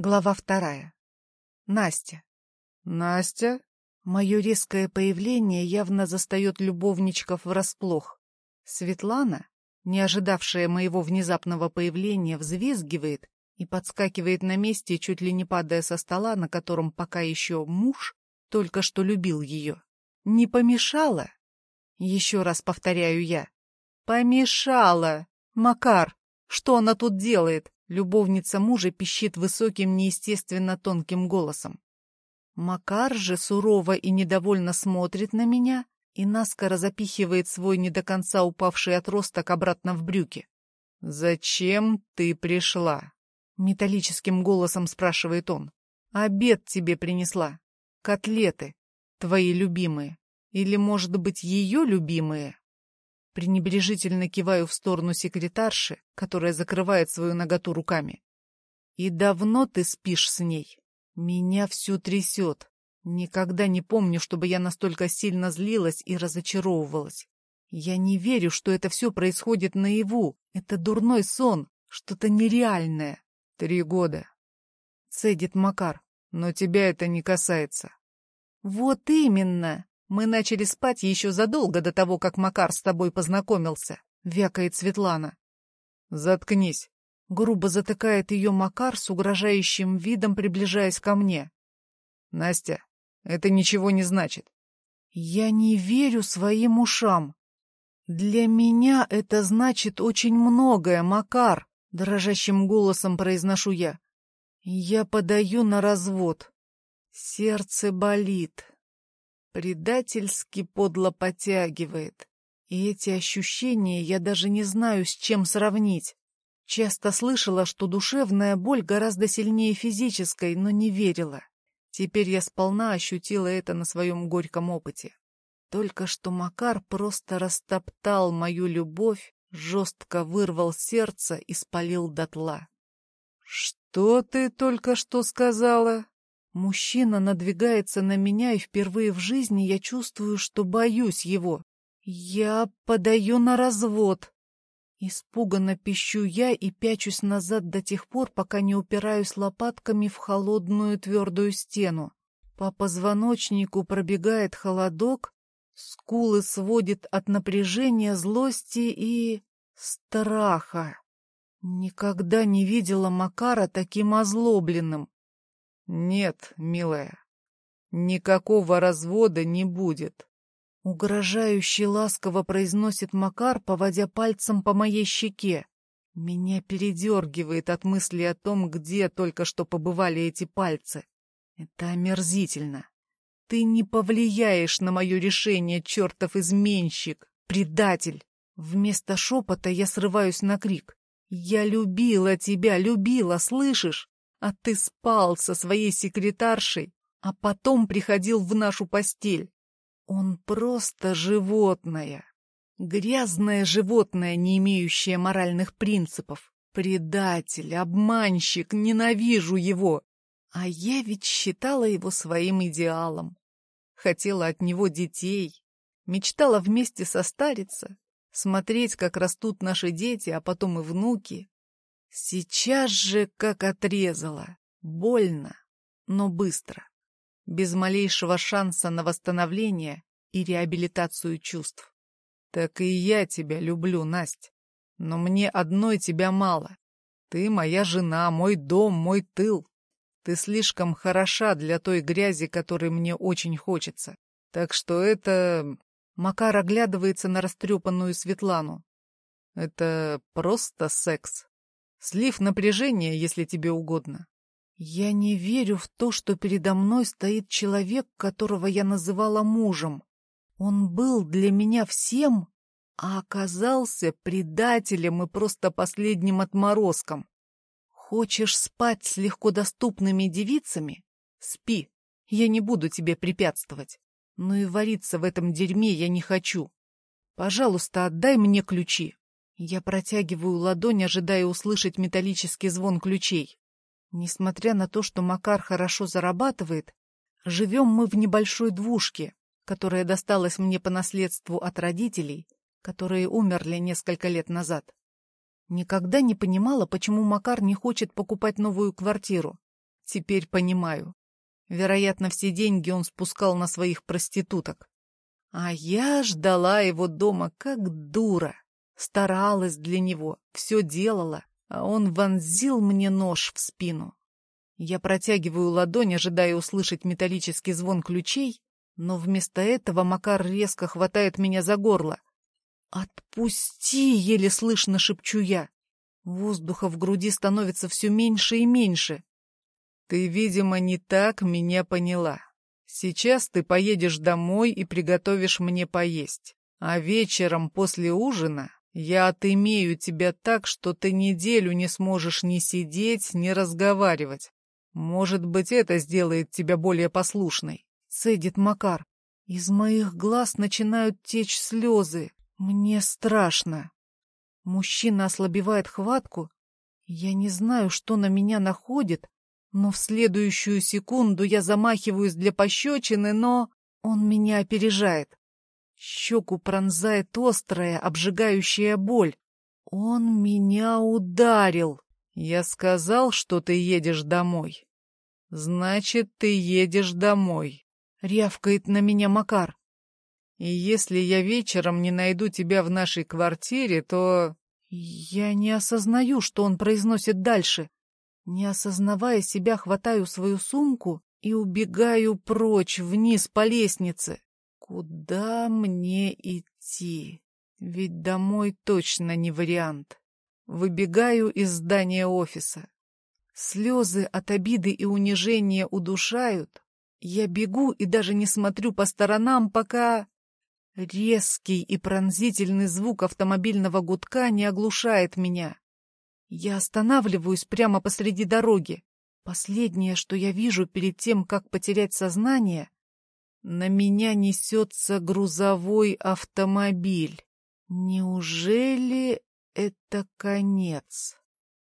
Глава вторая. Настя. Настя? Мое резкое появление явно застает любовничков врасплох. Светлана, не ожидавшая моего внезапного появления, взвизгивает и подскакивает на месте, чуть ли не падая со стола, на котором пока еще муж только что любил ее. Не помешала? Еще раз повторяю я. Помешала! Макар, что она тут делает? Любовница мужа пищит высоким, неестественно тонким голосом. Макар же сурово и недовольно смотрит на меня и наскоро запихивает свой не до конца упавший отросток обратно в брюки. «Зачем ты пришла?» — металлическим голосом спрашивает он. «Обед тебе принесла. Котлеты. Твои любимые. Или, может быть, ее любимые?» Пренебрежительно киваю в сторону секретарши, которая закрывает свою наготу руками. «И давно ты спишь с ней? Меня всю трясет. Никогда не помню, чтобы я настолько сильно злилась и разочаровывалась. Я не верю, что это все происходит наяву. Это дурной сон, что-то нереальное. Три года. Цедит Макар. Но тебя это не касается. Вот именно. Мы начали спать еще задолго до того, как Макар с тобой познакомился, — вякает Светлана. Заткнись. Грубо затыкает ее Макар с угрожающим видом, приближаясь ко мне. Настя, это ничего не значит. Я не верю своим ушам. Для меня это значит очень многое, Макар, — дрожащим голосом произношу я. Я подаю на развод. Сердце болит. Предательски подло потягивает. И эти ощущения я даже не знаю, с чем сравнить. Часто слышала, что душевная боль гораздо сильнее физической, но не верила. Теперь я сполна ощутила это на своем горьком опыте. Только что Макар просто растоптал мою любовь, жестко вырвал сердце и спалил дотла. — Что ты только что сказала? Мужчина надвигается на меня, и впервые в жизни я чувствую, что боюсь его. Я подаю на развод. Испуганно пищу я и пячусь назад до тех пор, пока не упираюсь лопатками в холодную твердую стену. По позвоночнику пробегает холодок, скулы сводит от напряжения, злости и... страха. Никогда не видела Макара таким озлобленным. «Нет, милая, никакого развода не будет», — угрожающе ласково произносит Макар, поводя пальцем по моей щеке. Меня передергивает от мысли о том, где только что побывали эти пальцы. Это омерзительно. Ты не повлияешь на мое решение, чертов изменщик, предатель. Вместо шепота я срываюсь на крик. Я любила тебя, любила, слышишь? А ты спал со своей секретаршей, а потом приходил в нашу постель. Он просто животное. Грязное животное, не имеющее моральных принципов. Предатель, обманщик, ненавижу его. А я ведь считала его своим идеалом. Хотела от него детей. Мечтала вместе состариться, смотреть, как растут наши дети, а потом и внуки. Сейчас же как отрезала. Больно, но быстро. Без малейшего шанса на восстановление и реабилитацию чувств. Так и я тебя люблю, Насть. Но мне одной тебя мало. Ты моя жена, мой дом, мой тыл. Ты слишком хороша для той грязи, которой мне очень хочется. Так что это... Макар оглядывается на растрепанную Светлану. Это просто секс. Слив напряжения, если тебе угодно. Я не верю в то, что передо мной стоит человек, которого я называла мужем. Он был для меня всем, а оказался предателем и просто последним отморозком. Хочешь спать с легкодоступными девицами? Спи, я не буду тебе препятствовать. Но и вариться в этом дерьме я не хочу. Пожалуйста, отдай мне ключи. Я протягиваю ладонь, ожидая услышать металлический звон ключей. Несмотря на то, что Макар хорошо зарабатывает, живем мы в небольшой двушке, которая досталась мне по наследству от родителей, которые умерли несколько лет назад. Никогда не понимала, почему Макар не хочет покупать новую квартиру. Теперь понимаю. Вероятно, все деньги он спускал на своих проституток. А я ждала его дома как дура. Старалась для него, все делала, а он вонзил мне нож в спину. Я протягиваю ладонь, ожидая услышать металлический звон ключей, но вместо этого Макар резко хватает меня за горло. «Отпусти!» — еле слышно шепчу я. Воздуха в груди становится все меньше и меньше. «Ты, видимо, не так меня поняла. Сейчас ты поедешь домой и приготовишь мне поесть. А вечером после ужина я отымею тебя так, что ты неделю не сможешь ни сидеть, ни разговаривать. Может быть, это сделает тебя более послушной. Цедит Макар. Из моих глаз начинают течь слезы. Мне страшно. Мужчина ослабевает хватку. Я не знаю, что на меня находит, но в следующую секунду я замахиваюсь для пощечины, но он меня опережает. Щеку пронзает острая, обжигающая боль. Он меня ударил. Я сказал, что ты едешь домой. Значит, ты едешь домой. Рявкает на меня Макар. И если я вечером не найду тебя в нашей квартире, то... Я не осознаю, что он произносит дальше. Не осознавая себя, хватаю свою сумку и убегаю прочь, вниз по лестнице. Куда мне идти? Ведь домой точно не вариант. Выбегаю из здания офиса. Слезы от обиды и унижения удушают. Я бегу и даже не смотрю по сторонам, пока... Резкий и пронзительный звук автомобильного гудка не оглушает меня. Я останавливаюсь прямо посреди дороги. Последнее, что я вижу перед тем, как потерять сознание, на меня несется грузовой автомобиль. Неужели это конец?